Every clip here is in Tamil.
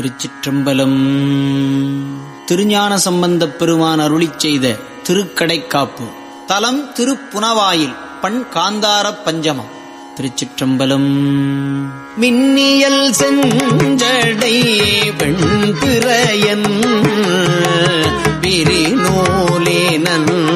திருச்சிற்றம்பலம். திருஞான சம்பந்தப் பெருமான் அருளி செய்த திருக்கடைக்காப்பு. தலம் திருப்புனவாயில் பண் காந்தார பஞ்சமம். திருச்சிற்றம்பலம். மின்னியல் செஞ்சடை பெண் பிறையன். நன்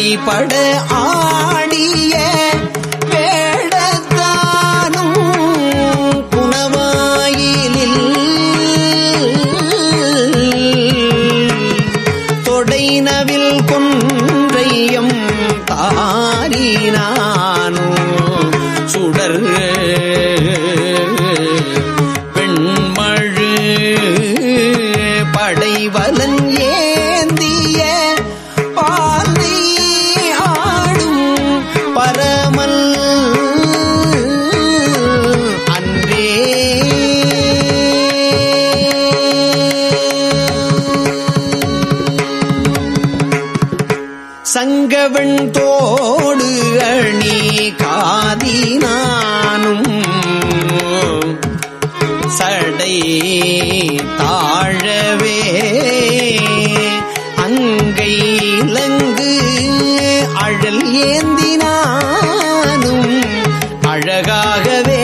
வழிபட ஆடிய சங்கவன் தோடு அணி காதினானும் சடை தாழவே அங்கை இலங்கு அழல் ஏந்தினானும் அழகாகவே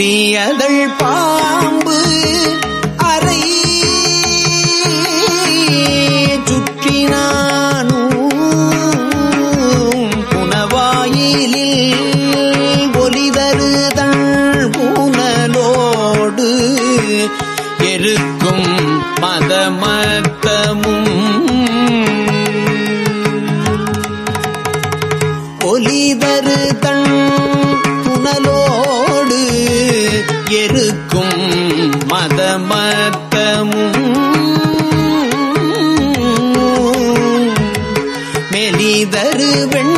புலியதழ் பாம்பு அறை சுற்றினானும் புனவாயிலில் ஒலிதருதன் பூனலோடு இருக்கும் மதமா பக்கமும் மெலிதரு வெண்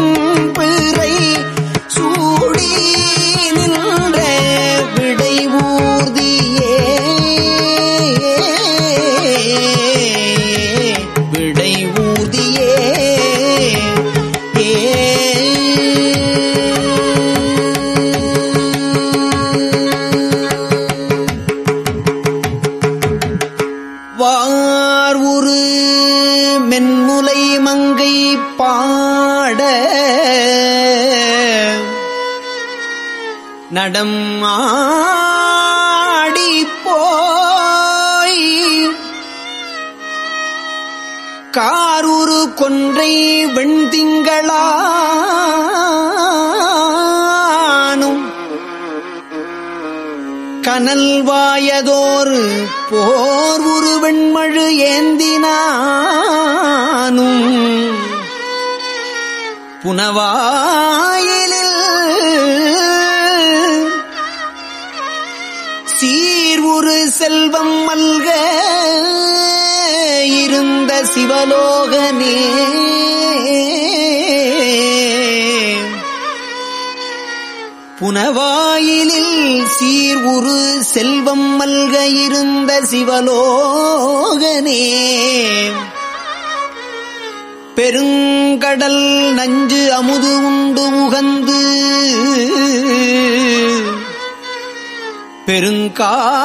ஒன்றை வெண்திங்களானும் கனல் வாயதோர் போர் உரு வெண்மழு ஏந்தினானும் புனவாயே சிவலோகனே புனவாயிலில் சீர் உரு செல்வம் மல்க இருந்த சிவலோகனே பெருங்கடல் நஞ்சு அமுது உண்டு உகந்து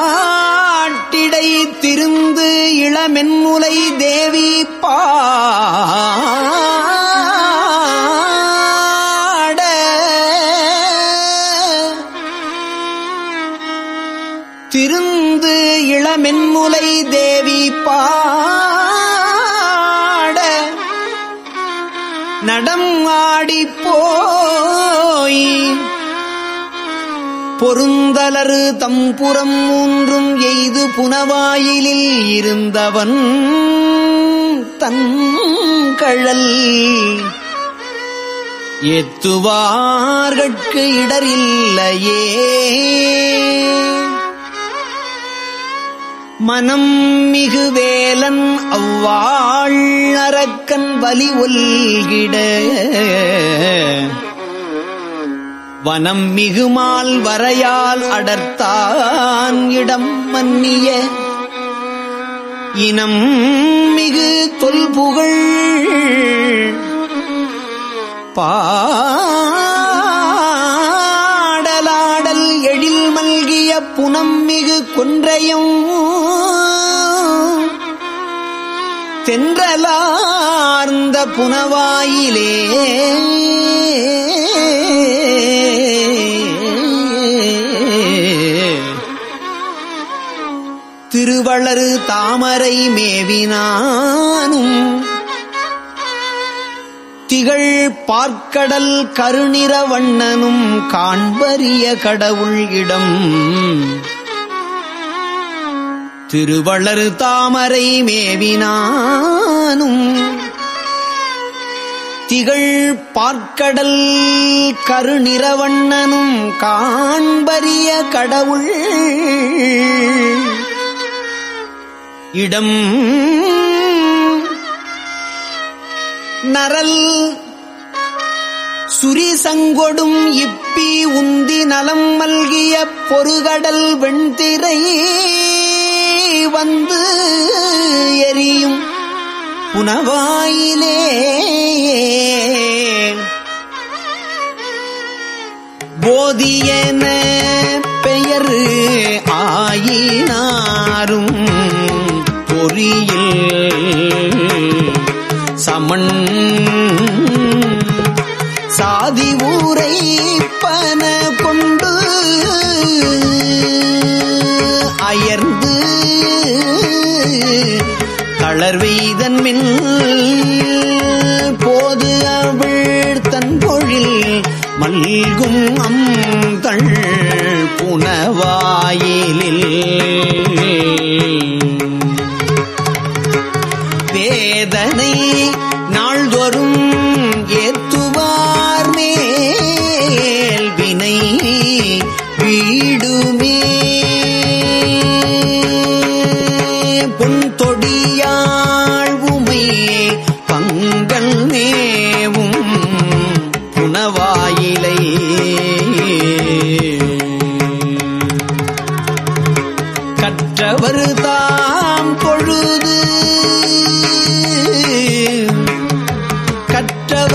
பெருங்காட்டிடை இருந்து இளமென்முலை தேவி பாட. திருந்து இளமென்முலை தேவி பாட. நடம் ஆடிப் பொருந்தலரு தம்புறம் மூன்றும் எய்து புனவாயிலில் இருந்தவன் தன் கழல். எத்துவார்கட்கு இடரில்லையே மனம் மிகு வேலன் அவ்வாள் அரக்கன் வலி ஒல்கிட. வனம் மிகுமால் வரையால் அடர்த்தான் இடம் மன்னிய இனம் மிகு தொல்புகழ் பாடலாடல் எழில் மல்கிய புனம் மிகு குன்றையும் தென்றலார்ந்த புனவாயிலே. திருவளரு தாமரை மேவினானும் திகழ் பார்க்கடல் கருநிற வண்ணனும் காண்பரிய கடவுள் இடம். திருவளர் தாமரை மேவினானும் திகழ் பார்க்கடல் கருநிறவண்ணனும் காண்பரிய கடவுள் இடம் நரல் சுரிசங்கொடும் இப்பி உந்தி நலம் மல்கிய பொறுகடல் வெண்திரை வந்து எரியும் புனவாயிலே. போதியன பெயர் ஆயினாரும் பொறியில் சமன் சாதி ஊரை பன கொண்டு அயர்ந்த தளர்வெய்தன் மின் போது அவள் தன் பொழில் மல்கும் அம் தள் புனவாயிலில். வேதனை நாள்தோறும் ஏத்துவார் மேல் வினை வீடுமே. பொன்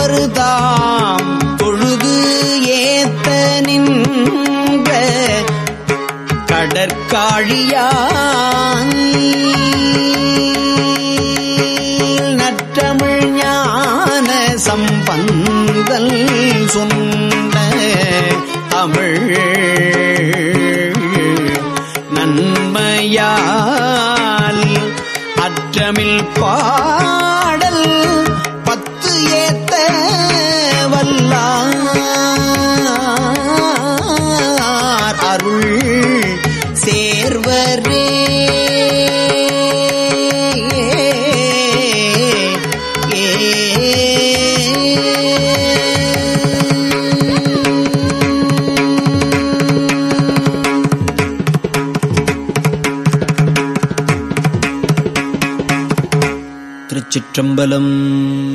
அவர்தாம் தொழுது ஏத்த நின்ற கடற்காழியான் நற்றமிழ் ஞான சம்பந்தல் சொன்ன தமிழ் நன்மையால் அற்றமில் பா चम्बलम्।